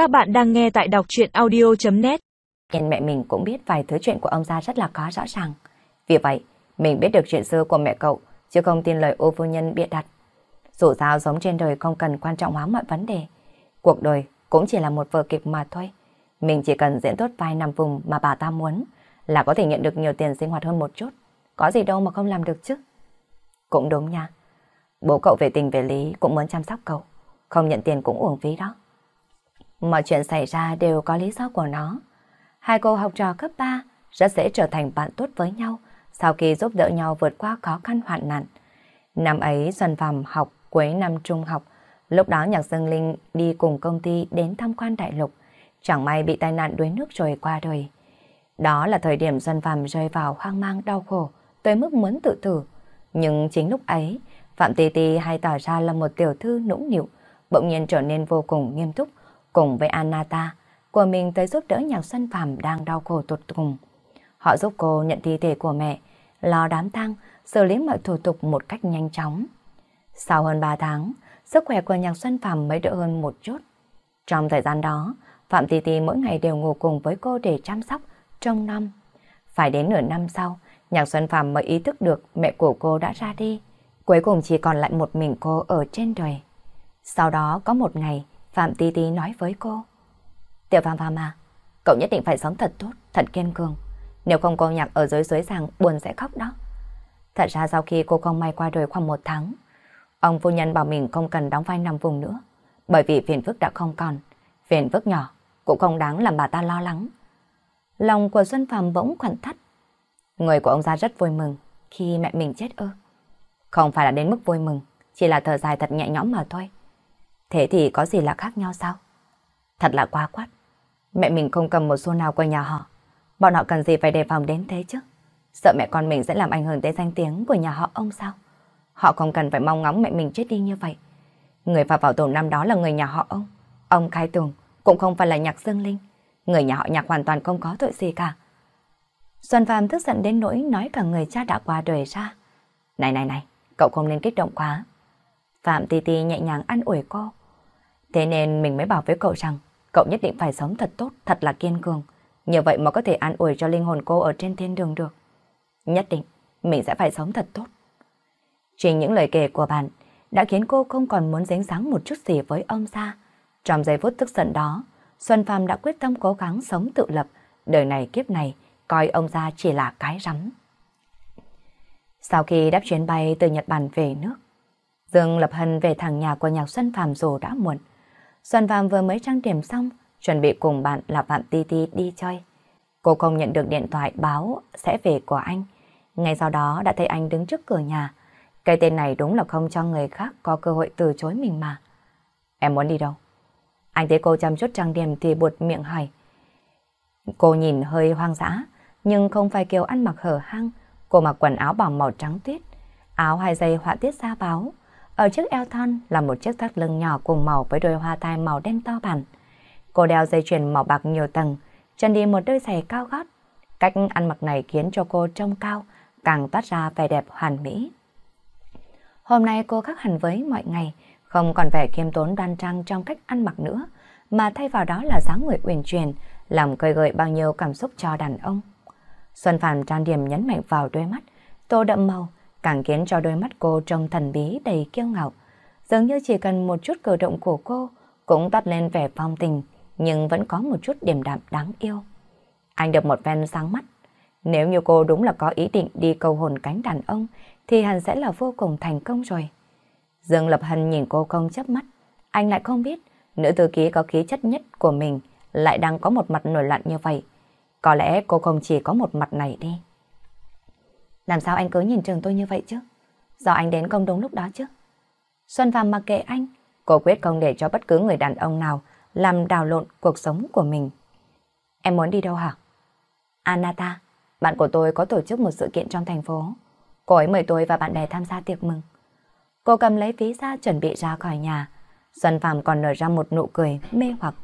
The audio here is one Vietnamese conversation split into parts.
Các bạn đang nghe tại đọc chuyện audio.net Nhìn mẹ mình cũng biết vài thứ chuyện của ông gia rất là có rõ ràng. Vì vậy, mình biết được chuyện xưa của mẹ cậu, chứ không tin lời ô phu nhân bịa đặt. Dù sao sống trên đời không cần quan trọng hóa mọi vấn đề. Cuộc đời cũng chỉ là một vở kịch mà thôi. Mình chỉ cần diễn tốt vai nằm vùng mà bà ta muốn là có thể nhận được nhiều tiền sinh hoạt hơn một chút. Có gì đâu mà không làm được chứ. Cũng đúng nha. Bố cậu về tình về lý cũng muốn chăm sóc cậu. Không nhận tiền cũng uổng phí đó. Mọi chuyện xảy ra đều có lý do của nó. Hai cô học trò cấp 3 rất dễ trở thành bạn tốt với nhau sau khi giúp đỡ nhau vượt qua khó khăn hoạn nạn. Năm ấy Xuân Phạm học cuối năm trung học, lúc đó Nhạc Dương Linh đi cùng công ty đến tham quan đại lục, chẳng may bị tai nạn đuối nước rồi qua đời. Đó là thời điểm Xuân Phạm rơi vào hoang mang đau khổ, tới mức muốn tự tử. Nhưng chính lúc ấy, Phạm Tì Tì hay tỏ ra là một tiểu thư nũng nịu, bỗng nhiên trở nên vô cùng nghiêm túc, cùng với Anata của mình tới giúp đỡ nhạc Xuân Phạm đang đau khổ tụt cùng. Họ giúp cô nhận thi thể của mẹ, lo đám tang, xử lý mọi thủ tục một cách nhanh chóng. Sau hơn 3 tháng, sức khỏe của nhạc Xuân Phạm mới đỡ hơn một chút. Trong thời gian đó, Phạm Tì Tì mỗi ngày đều ngủ cùng với cô để chăm sóc, trông năm. Phải đến nửa năm sau, nhạc Xuân Phạm mới ý thức được mẹ của cô đã ra đi. Cuối cùng chỉ còn lại một mình cô ở trên đời. Sau đó có một ngày, Phạm Tí Tí nói với cô. Tiểu Phạm Phạm à, cậu nhất định phải sống thật tốt, thật kiên cường. Nếu không cô nhạc ở dưới suối rằng buồn sẽ khóc đó. Thật ra sau khi cô không may qua đời khoảng một tháng, ông phu nhân bảo mình không cần đóng vai nằm vùng nữa. Bởi vì phiền phức đã không còn, phiền phức nhỏ cũng không đáng làm bà ta lo lắng. Lòng của Xuân Phạm bỗng khoảnh thắt. Người của ông ra rất vui mừng khi mẹ mình chết ơ. Không phải là đến mức vui mừng, chỉ là thở dài thật nhẹ nhõm mà thôi. Thế thì có gì là khác nhau sao? Thật là quá quát. Mẹ mình không cầm một xu nào của nhà họ. Bọn họ cần gì phải đề phòng đến thế chứ? Sợ mẹ con mình sẽ làm ảnh hưởng tới danh tiếng của nhà họ ông sao? Họ không cần phải mong ngóng mẹ mình chết đi như vậy. Người vào vào tù năm đó là người nhà họ ông. Ông Khai Tùng cũng không phải là nhạc Dương Linh. Người nhà họ nhạc hoàn toàn không có tội gì cả. Xuân Phạm tức giận đến nỗi nói cả người cha đã qua đời ra. Này này này, cậu không nên kích động quá. Phạm Ti Ti nhẹ nhàng ăn ủi cô. Thế nên mình mới bảo với cậu rằng cậu nhất định phải sống thật tốt, thật là kiên cường. Như vậy mà có thể an ủi cho linh hồn cô ở trên thiên đường được. Nhất định, mình sẽ phải sống thật tốt. Chỉ những lời kể của bạn đã khiến cô không còn muốn dính dáng một chút gì với ông xa. Trong giây phút tức giận đó, Xuân Phạm đã quyết tâm cố gắng sống tự lập, đời này kiếp này, coi ông ra chỉ là cái rắm. Sau khi đáp chuyến bay từ Nhật Bản về nước, Dương Lập Hân về thẳng nhà của nhạc Xuân Phạm dù đã muộn. Xuân Phạm vừa mới trang điểm xong, chuẩn bị cùng bạn là Phạm Ti Ti đi chơi. Cô không nhận được điện thoại báo sẽ về của anh. Ngay sau đó đã thấy anh đứng trước cửa nhà. Cái tên này đúng là không cho người khác có cơ hội từ chối mình mà. Em muốn đi đâu? Anh thấy cô chăm chút trang điểm thì buột miệng hỏi. Cô nhìn hơi hoang dã, nhưng không phải kiểu ăn mặc hở hang. Cô mặc quần áo bằng màu trắng tuyết, áo hai dây họa tiết da báo. Ở chiếc eo thon là một chiếc thắt lưng nhỏ cùng màu với đôi hoa tai màu đen to bản. Cô đeo dây chuyền màu bạc nhiều tầng, chân đi một đôi giày cao gót. Cách ăn mặc này khiến cho cô trông cao, càng toát ra vẻ đẹp hoàn mỹ. Hôm nay cô khác hẳn với mọi ngày, không còn vẻ khiêm tốn đoan trang trong cách ăn mặc nữa, mà thay vào đó là dáng người uyển chuyển, làm khơi gợi bao nhiêu cảm xúc cho đàn ông. Xuân Phạm trang điểm nhấn mạnh vào đôi mắt, tô đậm màu, càng khiến cho đôi mắt cô trông thần bí đầy kiêu ngạo. Dường như chỉ cần một chút cử động của cô cũng toát lên vẻ phong tình, nhưng vẫn có một chút điềm đạm đáng yêu. Anh được một ven sáng mắt. Nếu như cô đúng là có ý định đi cầu hồn cánh đàn ông, thì hẳn sẽ là vô cùng thành công rồi. Dương Lập Hân nhìn cô không chấp mắt. Anh lại không biết, nữ thư ký có khí chất nhất của mình lại đang có một mặt nổi loạn như vậy. Có lẽ cô không chỉ có một mặt này đi. Làm sao anh cứ nhìn trường tôi như vậy chứ? Do anh đến không đúng lúc đó chứ? Xuân Phạm mặc kệ anh, cô quyết không để cho bất cứ người đàn ông nào làm đào lộn cuộc sống của mình. Em muốn đi đâu hả? Anata, bạn của tôi có tổ chức một sự kiện trong thành phố. Cô ấy mời tôi và bạn bè tham gia tiệc mừng. Cô cầm lấy ví ra chuẩn bị ra khỏi nhà. Xuân Phạm còn nở ra một nụ cười mê hoặc.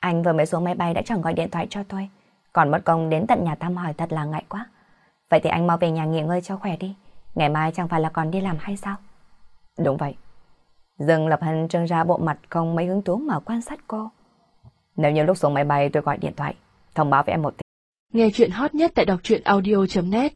Anh vừa mới xuống máy bay đã chẳng gọi điện thoại cho tôi. Còn mất công đến tận nhà thăm hỏi thật là ngại quá. Vậy thì anh mau về nhà nghỉ ngơi cho khỏe đi. Ngày mai chẳng phải là còn đi làm hay sao? Đúng vậy. Dương Lập Hân trưng ra bộ mặt không mấy hứng thú mà quan sát cô. Nếu như lúc xuống máy bay tôi gọi điện thoại, thông báo với em một tiếng. Nghe chuyện hot nhất tại đọc truyện audio.net